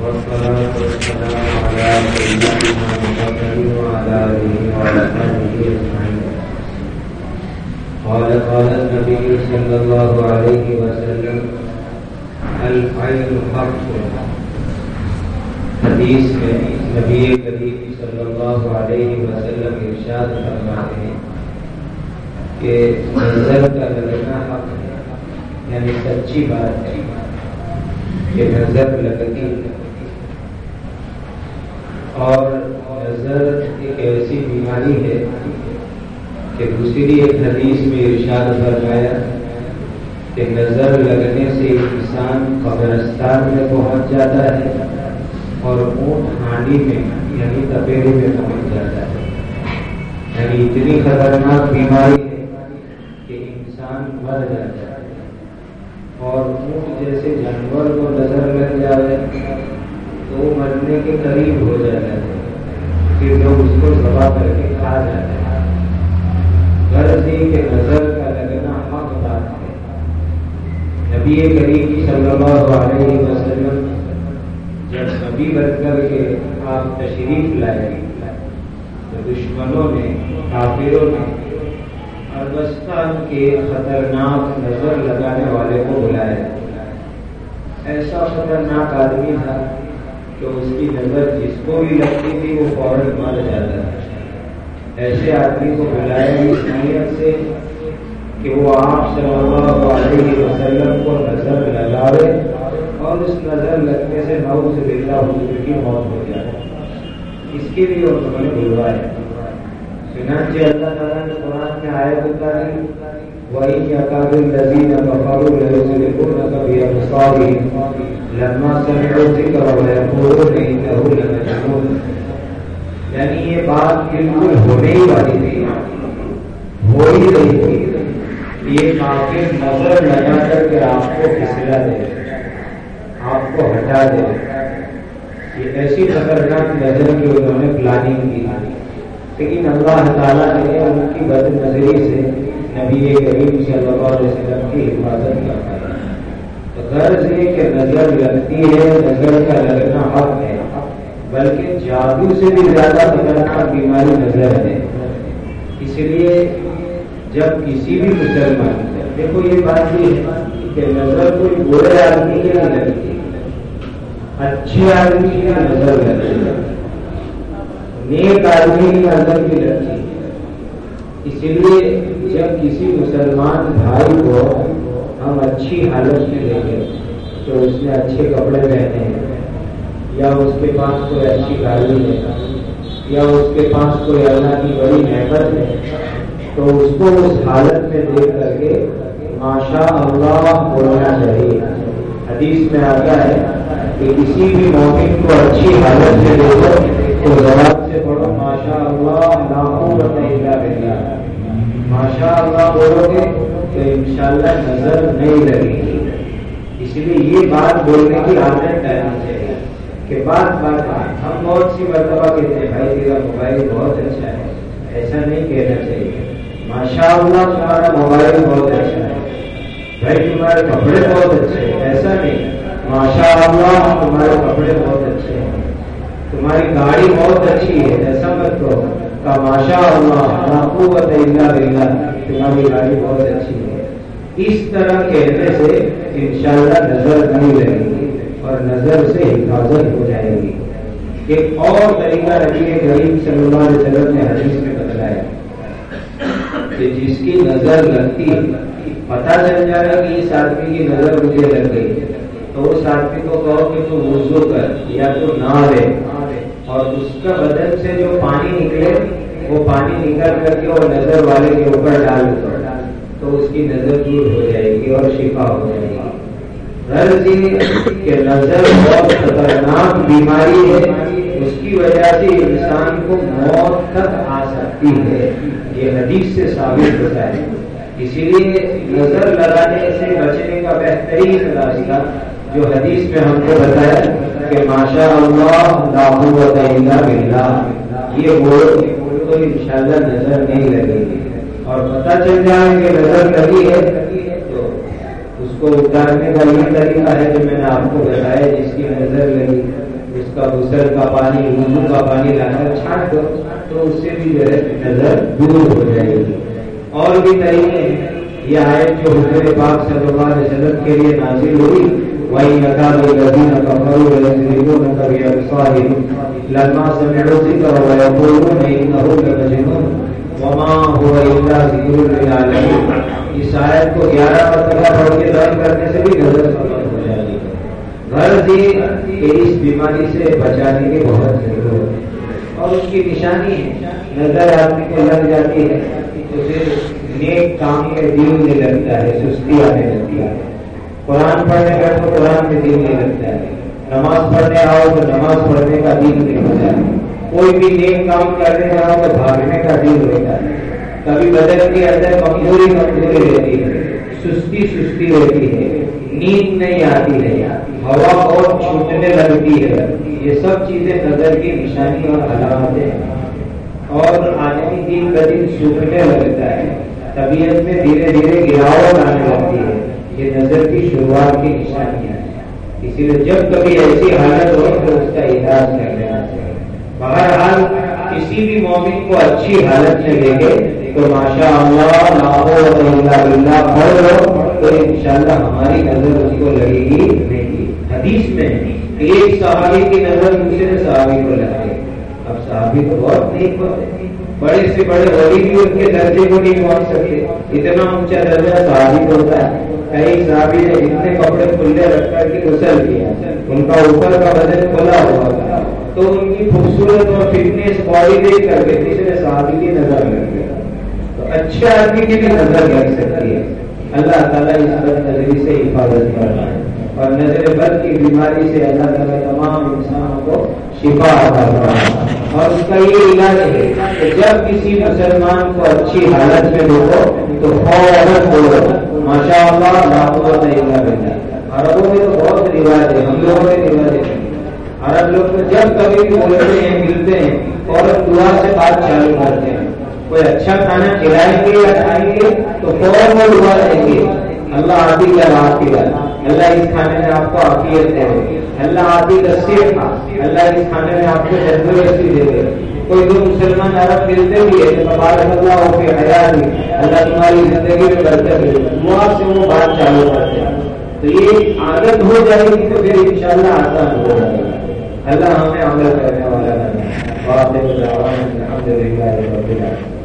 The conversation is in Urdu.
والصلاة والسلام على سيدنا محمد وعلى آله أجمعين قال قال النبي صلى الله عليه وسلم العين حق حدیث میں نبی کریم صلی اللہ علیہ وسلم ارشاد فرماتے ہیں کہ نظر کا لگنا حق ہے یعنی سچی بات ہے کہ نظر لگتی ہے اور نظر ایک ایسی بیماری ہے کہ دوسری ایک حدیث میں ارشاد فرمایا کہ نظر لگنے سے انسان قبرستان میں پہنچ جاتا ہے اور اونٹ ہانڈی میں یعنی تپیڑے میں پہنچ جاتا ہے۔ یعنی اتنی خطرناک بیماری ہے کہ انسان مر جاتا ہے۔ اور اونٹ جیسے جانور کو نظر لگ جائے تو مرنے کے قریب ہو جاتا ہے پھر لوگ اس کو دبا کر کے کھا جاتے ہیں۔ غرض یہ کہ نظر کا لگنا حق بات ہے۔ نبی کریم صلی اللہ علیہ وسلم جب نبی بن کر کے آپ تشریف لائے، تو دشمنوں نے، کافروں نے اربستان کے خطرناک نظر لگانے والے کو بلایا۔ ایسا خطرناک آدمی تھا کہ اس کی نظر جس کو بھی لگتی تھی وہ فوراً مر جاتا تھا۔ ایسے آدمی کو بلایا اس نیت سے کہ وہ آپ صلی اللہ علیہ وسلم کو نظر لگاوے اور اس نظر لگنے سے نو سے بلا حضور کی موت ہو جائے۔ اس کے لیے انہوں نے بلوایا چنانچہ اللہ تعالیٰ نے قرآن میں آئے ہوتا ہے وہی کیا قابل لذیذ بفارو کبھی ابصاری لما سمعوا ذکر ويقولون انه لمجنون. یعنی یہ بات بالکل ہونے ہی والی تھی۔ ہو ہی رہی تھی۔ یہ کافر نظر لگا کر کے آپ کو پھسلا دے۔ آپ کو ہٹا دے۔ یہ ایسی خطرناک نظر کی انہوں نے پلاننگ کی۔ لیکن اللہ تعالیٰ نے ان کی بد نظری سے نبی کریم صلی اللہ علیہ وسلم کی حفاظت کرتا ہے غرض یہ کہ نظر لگتی ہے، نظر کا لگنا حق ہے۔ بلکہ جادو سے بھی زیادہ خطرناک بیماری نظر ہے۔ اس لیے جب کسی بھی مسلمان، دیکھو یہ بات یہ ہے کہ نظر کوئی برے آدمی کی نہیں لگتی اچھے آدمی کی نظر لگتی ہے نیک آدمی کی نظر بھی لگتی ہے اسی لیے جب کسی مسلمان بھائی کو ہم اچھی حالت میں دیکھیں تو اس نے اچھے کپڑے پہنے ہیں یا اس کے پاس کوئی اچھی گاڑی ہے، یا اس کے پاس کوئی اللہ کی بڑی نعمت ہے، تو اس کو اس حالت میں دیکھ کر کے ماشاء اللہ بولنا چاہیے۔ حدیث میں آتا ہے کہ کسی بھی مومن کو اچھی حالت میں دیکھو تو زبان سے پڑھو، ماشاء اللہ ناخوت بھیجا ماشاء اللہ بولو گے تو انشاءاللہ نظر نہیں لگے گی۔ اس لیے یہ بات بولنے کی عادت ڈالنی چاہیے کہ بات بات ہم بہت سی مرتبہ کہتے ہیں، بھائی، تیرا موبائل بہت اچھا ہے، ایسا نہیں کہنا چاہیے۔ ماشاء اللہ تمہارا موبائل بہت اچھا ہے۔ بھائی، تمہارے کپڑے بہت اچھے ہیں، ایسا نہیں۔ ماشاء اللہ تمہارے کپڑے بہت اچھے ہیں۔ تمہاری گاڑی بہت اچھی ہے، ایسا مت کہو۔ کا ماشاء اللہ قوت الا باللہ۔ تمہاری گاڑی بہت اچھی ہے۔ اس طرح کہنے سے انشاءاللہ نظر نہیں لگے گی اور نظر سے حفاظت ہو جائے گی۔ ایک اور طریقہ نبی کریم صلی اللہ علیہ وسلم نے حدیث میں بتلایا۔ کہ جس کی نظر لگتی پتا چل جائے گا کہ اس آدمی کی نظر مجھے لگ گئی۔ تو اس آدمی کو کہو کہ تو وضو کر یا تو نہ رہے اور اس کا بدن سے جو پانی نکلے، وہ پانی نکل کر کے اور نظر والے کے اوپر ڈال تو اس کی نظر دور ہو جائے گی اور شفا ہو جائے گی۔ غرض یہ کہ نظر بہت خطرناک بیماری ہے۔ اس کی وجہ سے انسان کو موت تک آ سکتی ہے۔ یہ حدیث سے ثابت ہوتا ہے۔ اسی لیے نظر لگانے سے بچنے کا بہترین راستہ جو حدیث میں ہم کو بتایا کہ ماشاء اللہ بلّہ یہ بولو تو انشاءاللہ نظر نہیں لگے گی۔ اور پتہ چل جائے کہ نظر لگی ہے، تو اس کو اتارنے کا یہ طریقہ ہے جو میں نے آپ کو بتایا، جس کی نظر لگی، اس کا غسل کا پانی وضو کا پانی لا کر چھانٹ دو، تو اس سے بھی جو ہے نظر دور ہو جائے گی۔ اور بھی طریقے ہیں۔ یہ آیت جو حضرت پاک صلی اللہ علیہ وسلم کے لیے نازل ہوئی وہی نقاب الذین کفروا ویضربون بأبصارهم لما سمعوا الذکر ويقولون انه لمجنون. وما هو الا ذکر للعالمین اس آیت کو گیارہ مرتبہ پڑھ کے دائم کرنے سے بھی نظر سمجھ ہو جائے گی۔ غرض یہ کہ اس بیماری سے بچانے کی بہت ضرورت ہے۔ اور اس کی نشانی ہے نظر آدمی کو لگ جاتی ہے۔ تو پھر نیک کام میں دل نہیں لگتا ہے، سستی آنے لگتی ہے۔ قرآن پڑھنے کا تو قرآن میں دل نہیں لگتا ہے۔ نماز پڑھنے آؤ تو نماز پڑھنے کا دل نہیں ہوتا ہے۔ کوئی بھی نیک کام کرنے جاؤ تو بھاگنے کا دل ہوتا ہے۔ کبھی بدن کے اندر کمزوری کمزوری رہتی ہے۔ سستی سستی رہتی ہے۔ نیند نہیں آتی ہے۔ ہوا اور چھوٹنے لگتی ہے۔ یہ سب چیزیں نظر کی نشانی اور علامتیں ہیں۔ اور آدمی دن کا دن سوکھنے لگتا ہے۔ طبیعت میں دھیرے دھیرے گراوٹ آنے لگتی ہے۔ یہ نظر کی شروعات کی نشانیاں ہیں۔ اسی لیے جب کبھی ایسی حالت ہو تو اس کا علاج کر لینا چاہیے بہرحال کسی بھی مومن کو اچھی حالت میں لے گے تو ماشاء اللہ پڑھ لو تو ان شاء اللہ ہماری نظر اس کو لگے گی۔ نہیں حدیث میں ایک صحابی کی نظر دوسرے صحابی کو لگے۔ اب صحابی تو بہت نہیں پہنچتے بڑے سے بڑے ولی بھی ان کے درجے کو نہیں پہنچ سکتے۔ اتنا اونچا درجہ صحابی کو ہوتا ہے۔ کئی صحابی نے اتنے کپڑے کھلے رکھ کر کے غسل کیا۔ ان کا اوپر کا بدن کھلا ہوا تھا۔ تو ان کی خوبصورت اور فٹنس باڈی دیکھ کر کے تیسرے صحابی کی نظر لگ گیا تو اچھے آدمی کی بھی نظر لگ سکتی ہے۔ اللہ تعالیٰ اس بد نظری سے حفاظت کر رہا ہے اور نظر بد کی بیماری سے اللہ تعالیٰ تمام انسانوں کو شفا عطا کر رہا ہے اور اس کا یہ علاج ہے کہ جب کسی مسلمان کو اچھی حالت میں دیکھو تو فوراً بولو ماشاء اللہ لاکھوں نہیں عربوں میں تو بہت رواج ہے ہم لوگوں کے رواج ہے۔ عرب لوگ تو جب کبھی بھی بولتے ہیں، ملتے ہیں اور دعا سے بات چالو کرتے ہیں۔ کوئی اچھا کھانا کھلائیں گے یا کھائیں گے تو فوراً وہ دعا رہیں گے۔ اللہ آدھی کا آپ اللہ اس کھانے میں آپ کو عقیت دے اللہ آدھی کا صرف اللہ اس کھانے میں آپ کو جذبی دے دے۔ کوئی دو مسلمان عرب ملتے بھی ہے تو اللہ ہو کے حیات بھی۔ اللہ تمہاری زندگی میں برکت ہے وہاں سے وہ بات چالو کرتے ہیں۔ تو یہ عادت ہو جائے گی تو پھر انشاءاللہ آسان ہو جائے گا۔ اللہ ہمیں عمل کرنے والا ہے الحمد للہ